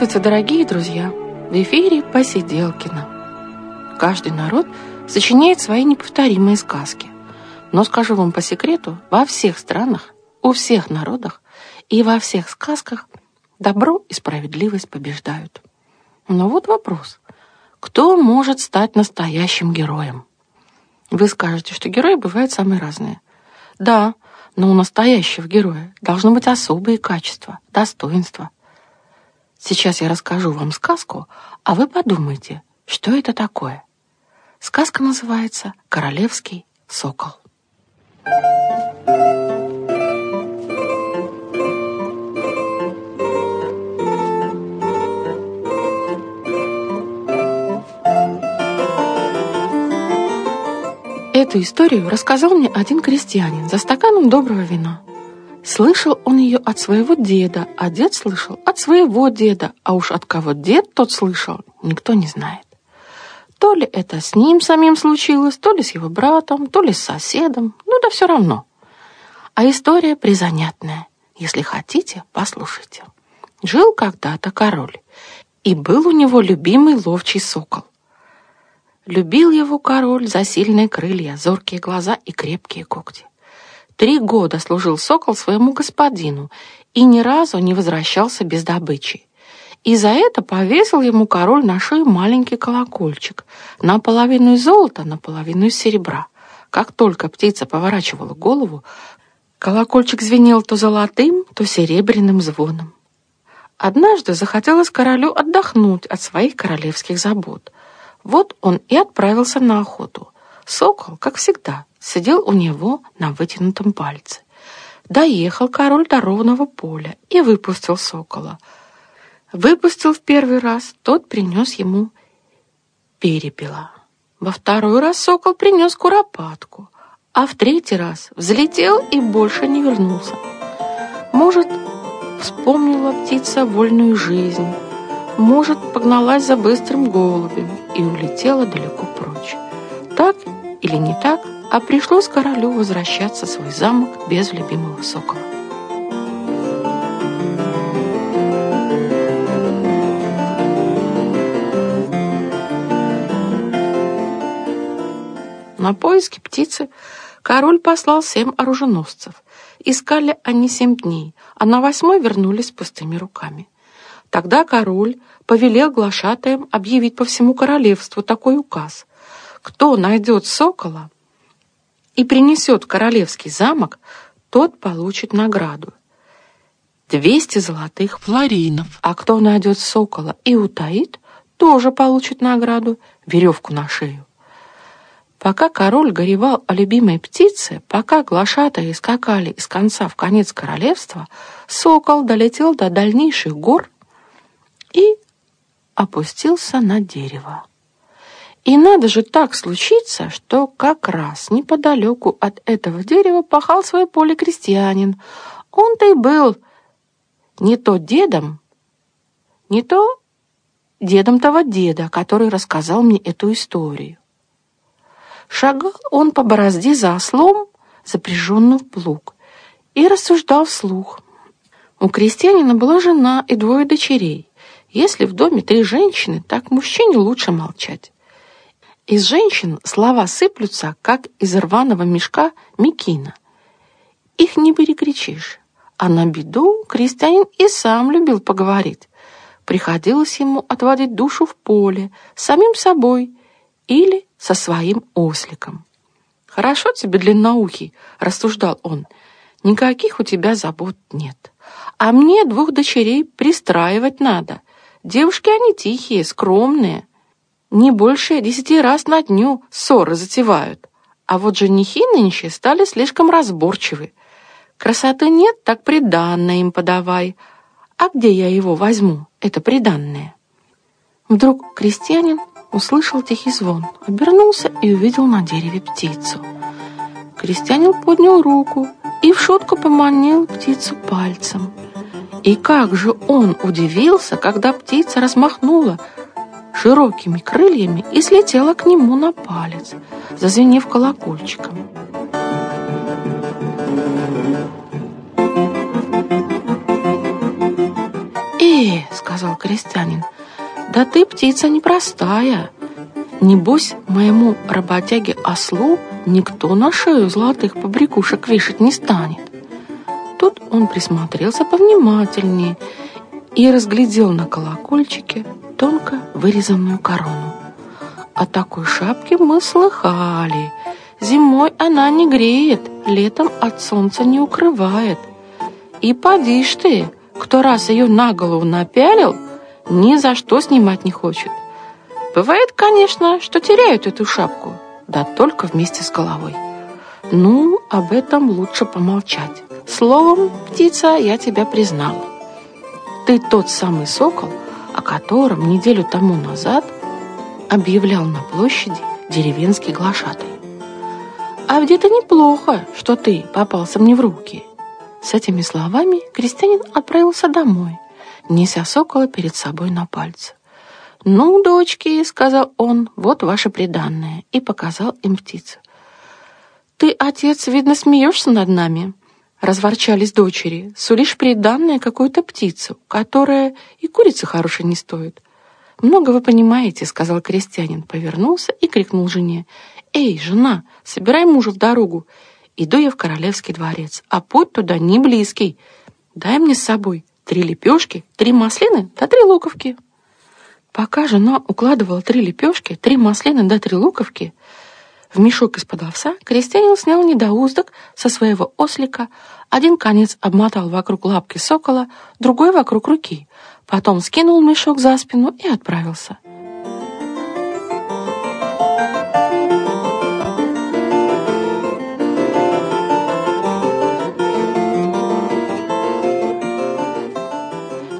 Здравствуйте, дорогие друзья! В эфире Посиделкина. Каждый народ сочиняет свои неповторимые сказки. Но скажу вам по секрету, во всех странах, у всех народах и во всех сказках добро и справедливость побеждают. Но вот вопрос. Кто может стать настоящим героем? Вы скажете, что герои бывают самые разные. Да, но у настоящего героя должны быть особые качества, достоинства – Сейчас я расскажу вам сказку, а вы подумайте, что это такое. Сказка называется «Королевский сокол». Эту историю рассказал мне один крестьянин за стаканом доброго вина. Слышал он ее от своего деда, а дед слышал от своего деда, а уж от кого дед тот слышал, никто не знает. То ли это с ним самим случилось, то ли с его братом, то ли с соседом, ну да все равно. А история призанятная. Если хотите, послушайте. Жил когда-то король, и был у него любимый ловчий сокол. Любил его король за сильные крылья, зоркие глаза и крепкие когти. Три года служил сокол своему господину и ни разу не возвращался без добычи. И за это повесил ему король на шею маленький колокольчик, наполовину из золота, наполовину из серебра. Как только птица поворачивала голову, колокольчик звенел то золотым, то серебряным звоном. Однажды захотелось королю отдохнуть от своих королевских забот. Вот он и отправился на охоту. Сокол, как всегда, сидел у него на вытянутом пальце. Доехал король до ровного поля и выпустил сокола. Выпустил в первый раз, тот принес ему перепела. Во второй раз сокол принес куропатку, а в третий раз взлетел и больше не вернулся. Может, вспомнила птица вольную жизнь, может, погналась за быстрым голубем и улетела далеко прочь. Так или не так, а пришлось королю возвращаться в свой замок без любимого сокола. На поиски птицы король послал семь оруженосцев. Искали они семь дней, а на восьмой вернулись с пустыми руками. Тогда король повелел глашатаям объявить по всему королевству такой указ. Кто найдет сокола, и принесет в королевский замок, тот получит награду. Двести золотых флоринов. А кто найдет сокола и утаит, тоже получит награду — веревку на шею. Пока король горевал о любимой птице, пока глашатые скакали из конца в конец королевства, сокол долетел до дальнейших гор и опустился на дерево. И надо же так случиться, что как раз неподалеку от этого дерева пахал свое поле крестьянин. Он-то и был не то дедом, не то дедом того деда, который рассказал мне эту историю. Шагал он по борозде за ослом, запряженным в плуг, и рассуждал вслух. У крестьянина была жена и двое дочерей. Если в доме три женщины, так мужчине лучше молчать. Из женщин слова сыплются, как из рваного мешка мекина. Их не перекричишь. А на беду крестьянин и сам любил поговорить. Приходилось ему отводить душу в поле, самим собой или со своим осликом. «Хорошо тебе, длинноухий», — рассуждал он, — «никаких у тебя забот нет. А мне двух дочерей пристраивать надо. Девушки они тихие, скромные, не больше десяти раз на дню ссоры затевают. А вот женихи нынче стали слишком разборчивы. Красоты нет, так приданное им подавай. А где я его возьму, это приданное? Вдруг крестьянин услышал тихий звон, обернулся и увидел на дереве птицу. Крестьянин поднял руку и в шутку поманил птицу пальцем. И как же он удивился, когда птица размахнула широкими крыльями и слетела к нему на палец, зазвенев колокольчиком. «Э, сказал крестьянин, да ты птица непростая. Небось, моему работяге-ослу никто на шею золотых побрякушек вешать не станет. Тут он присмотрелся повнимательнее и разглядел на колокольчике тонко вырезанную корону. О такой шапке мы слыхали. Зимой она не греет, летом от солнца не укрывает. И поди ж ты, кто раз ее на голову напялил, ни за что снимать не хочет. Бывает, конечно, что теряют эту шапку, да только вместе с головой. Ну, об этом лучше помолчать. Словом, птица, я тебя признал. Ты тот самый сокол, о котором неделю тому назад объявлял на площади деревенский глашатай. А где-то неплохо, что ты попался мне в руки. С этими словами крестьянин отправился домой, неся сокола перед собой на пальце. «Ну, дочки», — сказал он, — «вот ваше приданное», и показал им птицу. «Ты, отец, видно, смеешься над нами?» Разворчались дочери. «Сулишь приданное какую-то птицу, которая и курицы хорошей не стоит». «Много вы понимаете», — сказал крестьянин, повернулся и крикнул жене. «Эй, жена, собирай мужа в дорогу. Иду я в королевский дворец, а путь туда не близкий. Дай мне с собой три лепешки, три маслины да три луковки». Пока жена укладывала три лепешки, три маслины да три луковки, в мешок из-под овса крестьянин снял недоуздок со своего ослика, один конец обмотал вокруг лапки сокола, другой вокруг руки, потом скинул мешок за спину и отправился.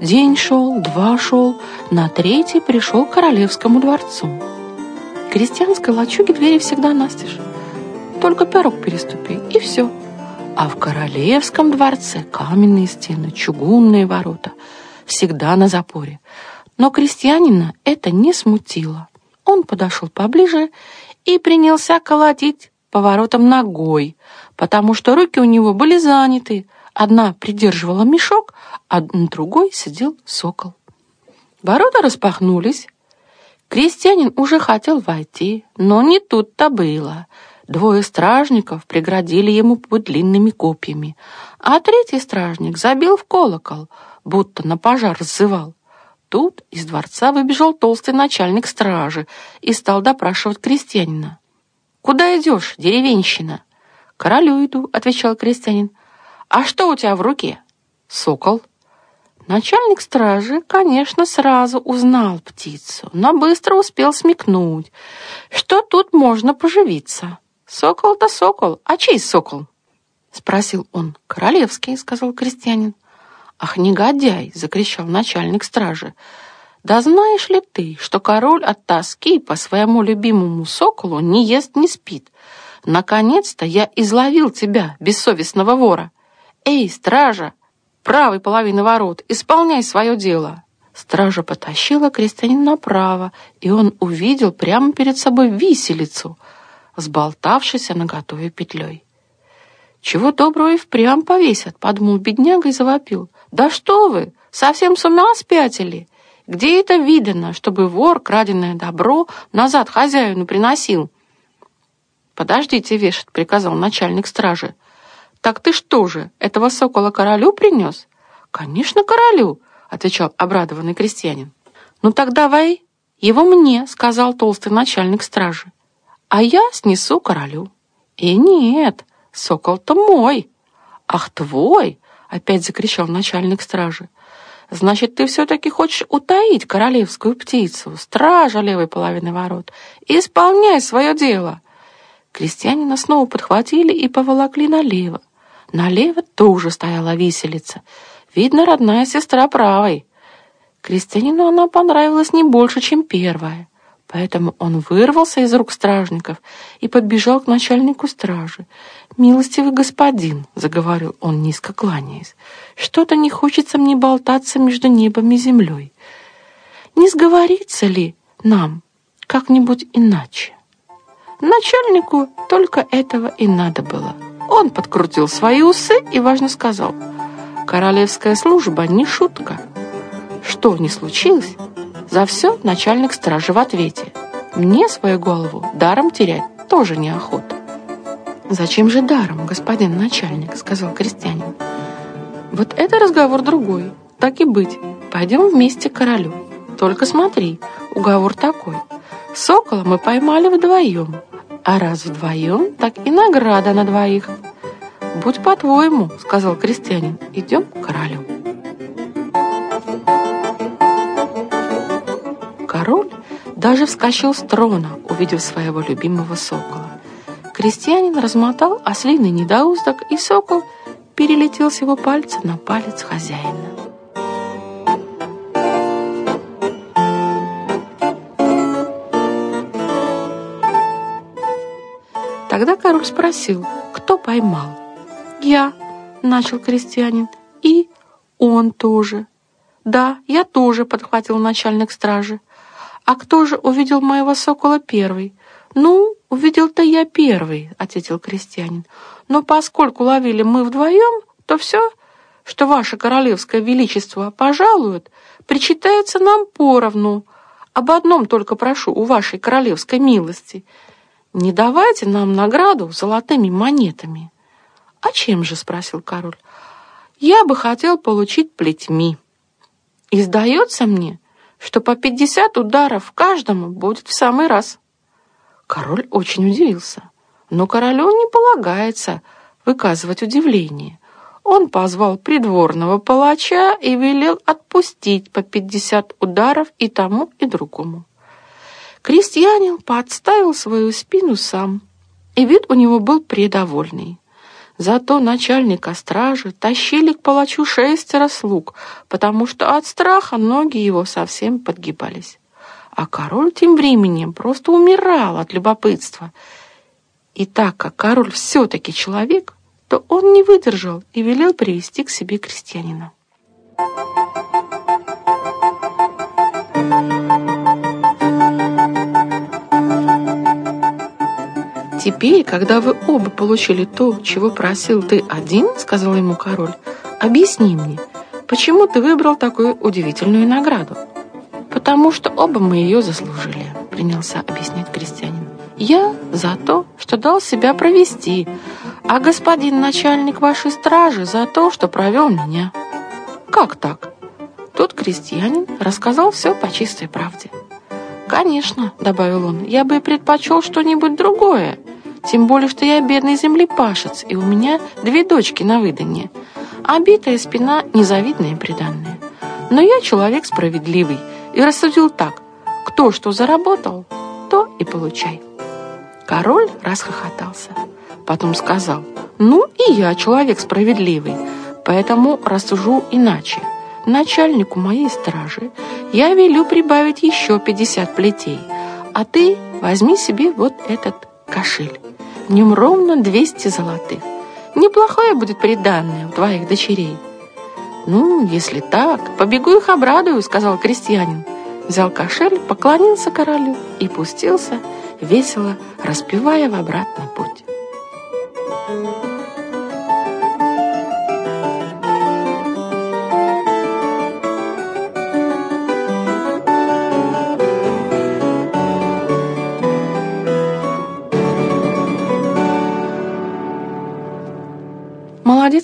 День шел, два шел, на третий пришел к королевскому дворцу. Крестьянской лачуге двери всегда настежь. Только пирог переступи, и все. А в королевском дворце каменные стены, чугунные ворота, всегда на запоре. Но крестьянина это не смутило. Он подошел поближе и принялся колотить по воротам ногой, потому что руки у него были заняты – Одна придерживала мешок, а на другой сидел сокол. Ворота распахнулись. Крестьянин уже хотел войти, но не тут-то было. Двое стражников преградили ему путь длинными копьями, а третий стражник забил в колокол, будто на пожар сзывал. Тут из дворца выбежал толстый начальник стражи и стал допрашивать крестьянина. «Куда идешь, деревенщина?» «Королю иду», — отвечал крестьянин. «А что у тебя в руке?» «Сокол». Начальник стражи, конечно, сразу узнал птицу, но быстро успел смекнуть, что тут можно поживиться. «Сокол-то сокол, а чей сокол?» — спросил он. «Королевский», — сказал крестьянин. «Ах, негодяй!» — закричал начальник стражи. «Да знаешь ли ты, что король от тоски по своему любимому соколу не ест, не спит? Наконец-то я изловил тебя, бессовестного вора!» «Эй, стража! Правой половины ворот! Исполняй свое дело!» Стража потащила крестьянина направо, и он увидел прямо перед собой виселицу, сболтавшейся наготове петлей. «Чего доброго и впрямь повесят», — подумал бедняга и завопил. «Да что вы, совсем с ума спятили? Где это видано, чтобы вор краденое добро назад хозяину приносил?» «Подождите вешать», — приказал начальник стражи. «Так ты что же, этого сокола королю принес?» «Конечно, королю», — отвечал обрадованный крестьянин. «Ну так давай его мне», — сказал толстый начальник стражи. «А я снесу королю». «И нет, сокол-то мой». «Ах, твой!» — опять закричал начальник стражи. «Значит, ты все-таки хочешь утаить королевскую птицу, стража левой половины ворот. Исполняй свое дело!» Крестьянина снова подхватили и поволокли налево. Налево тоже стояла виселица. Видно, родная сестра правой. Крестьянину она понравилась не больше, чем первая. Поэтому он вырвался из рук стражников и подбежал к начальнику стражи. «Милостивый господин», — заговорил он, низко кланяясь, «что-то не хочется мне болтаться между небом и землей. Не сговорится ли нам как-нибудь иначе?» Начальнику только этого и надо было. Он подкрутил свои усы и важно сказал, «Королевская служба не шутка. что ни случилось, за все начальник стражи в ответе. Мне свою голову даром терять тоже неохота. «Зачем же даром, господин начальник?» — сказал крестьянин. «Вот это разговор другой. Так и быть. Пойдем вместе к королю. Только смотри, уговор такой. Сокола мы поймали вдвоем, а раз вдвоем, так и награда на двоих. Будь по-твоему, — сказал крестьянин, — идем к королю». Король даже вскочил с трона, увидев своего любимого сокола. Крестьянин размотал ослиный недоуздок, и сокол перелетел с его пальца на палец хозяина. Тогда король спросил, кто поймал. «Я», — начал крестьянин, — «и он тоже». «Да, я тоже», — подхватил начальник стражи. «А кто же увидел моего сокола первый?» «Ну, увидел-то я первый», — ответил крестьянин. «Но поскольку ловили мы вдвоем, то все, что ваше королевское величество пожалует, причитается нам поровну. Об одном только прошу у вашей королевской милости. Не давайте нам награду золотыми монетами». «А чем же?» — спросил король. «Я бы хотел получить плетьми. И сдается мне, что по пятьдесят ударов каждому будет в самый раз». Король очень удивился, но королю не полагается выказывать удивление. Он позвал придворного палача и велел отпустить по пятьдесят ударов и тому, и другому. Крестьянин подставил свою спину сам, и вид у него был предовольный. Зато начальника стражи тащили к палачу шестеро слуг, потому что от страха ноги его совсем подгибались. А король тем временем просто умирал от любопытства. И так как король все-таки человек, то он не выдержал и велел привести к себе крестьянина. «Теперь, когда вы оба получили то, чего просил ты один, — сказал ему король, — объясни мне, почему ты выбрал такую удивительную награду?» «Потому что оба мы ее заслужили», — принялся объяснять крестьянин. «Я за то, что дал себя провести, а господин начальник вашей стражи за то, что провел меня». «Как так?» Тут крестьянин рассказал все по чистой правде. «Конечно», — добавил он, — «я бы предпочел что-нибудь другое, тем более, что я бедный землепашец, и у меня две дочки на выданье, а битая спина — незавидная приданная. Но я человек справедливый, и рассудил так, кто что заработал, то и получай. Король расхохотался, потом сказал, ну и я человек справедливый, поэтому рассужу иначе. Начальнику моей стражи я велю прибавить еще 50 плетей, а ты возьми себе вот этот кошель. В нем ровно 200 золотых. Неплохое будет приданное у твоих дочерей. «Ну, если так, побегу их обрадую», — сказал крестьянин. Взял кошель, поклонился королю и пустился, весело распевая в обратный путь.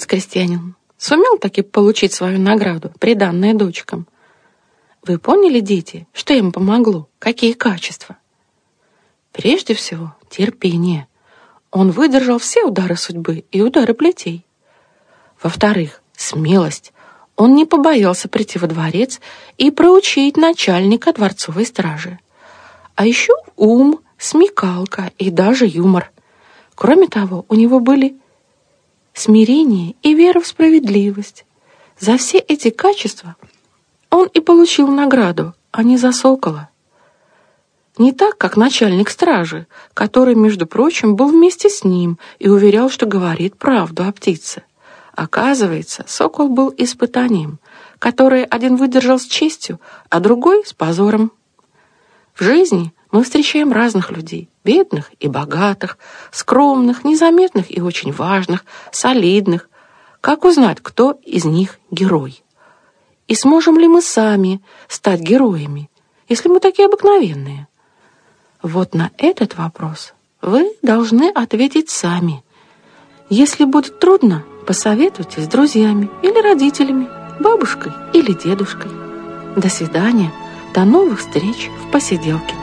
Молодец, крестьянин. Сумел таки получить свою награду, приданную дочкам. Вы поняли, дети, что им помогло? Какие качества? Прежде всего, терпение. Он выдержал все удары судьбы и удары плетей. Во-вторых, смелость. Он не побоялся прийти во дворец и проучить начальника дворцовой стражи. А еще ум, смекалка и даже юмор. Кроме того, у него были смирение и вера в справедливость. За все эти качества он и получил награду, а не за сокола. Не так, как начальник стражи, который, между прочим, был вместе с ним и уверял, что говорит правду о птице. Оказывается, сокол был испытанием, которое один выдержал с честью, а другой — с позором. В жизни мы встречаем разных людей, бедных и богатых, скромных, незаметных и очень важных, солидных. Как узнать, кто из них герой? И сможем ли мы сами стать героями, если мы такие обыкновенные? Вот на этот вопрос вы должны ответить сами. Если будет трудно, посоветуйте с друзьями или родителями, бабушкой или дедушкой. До свидания, до новых встреч в посиделке.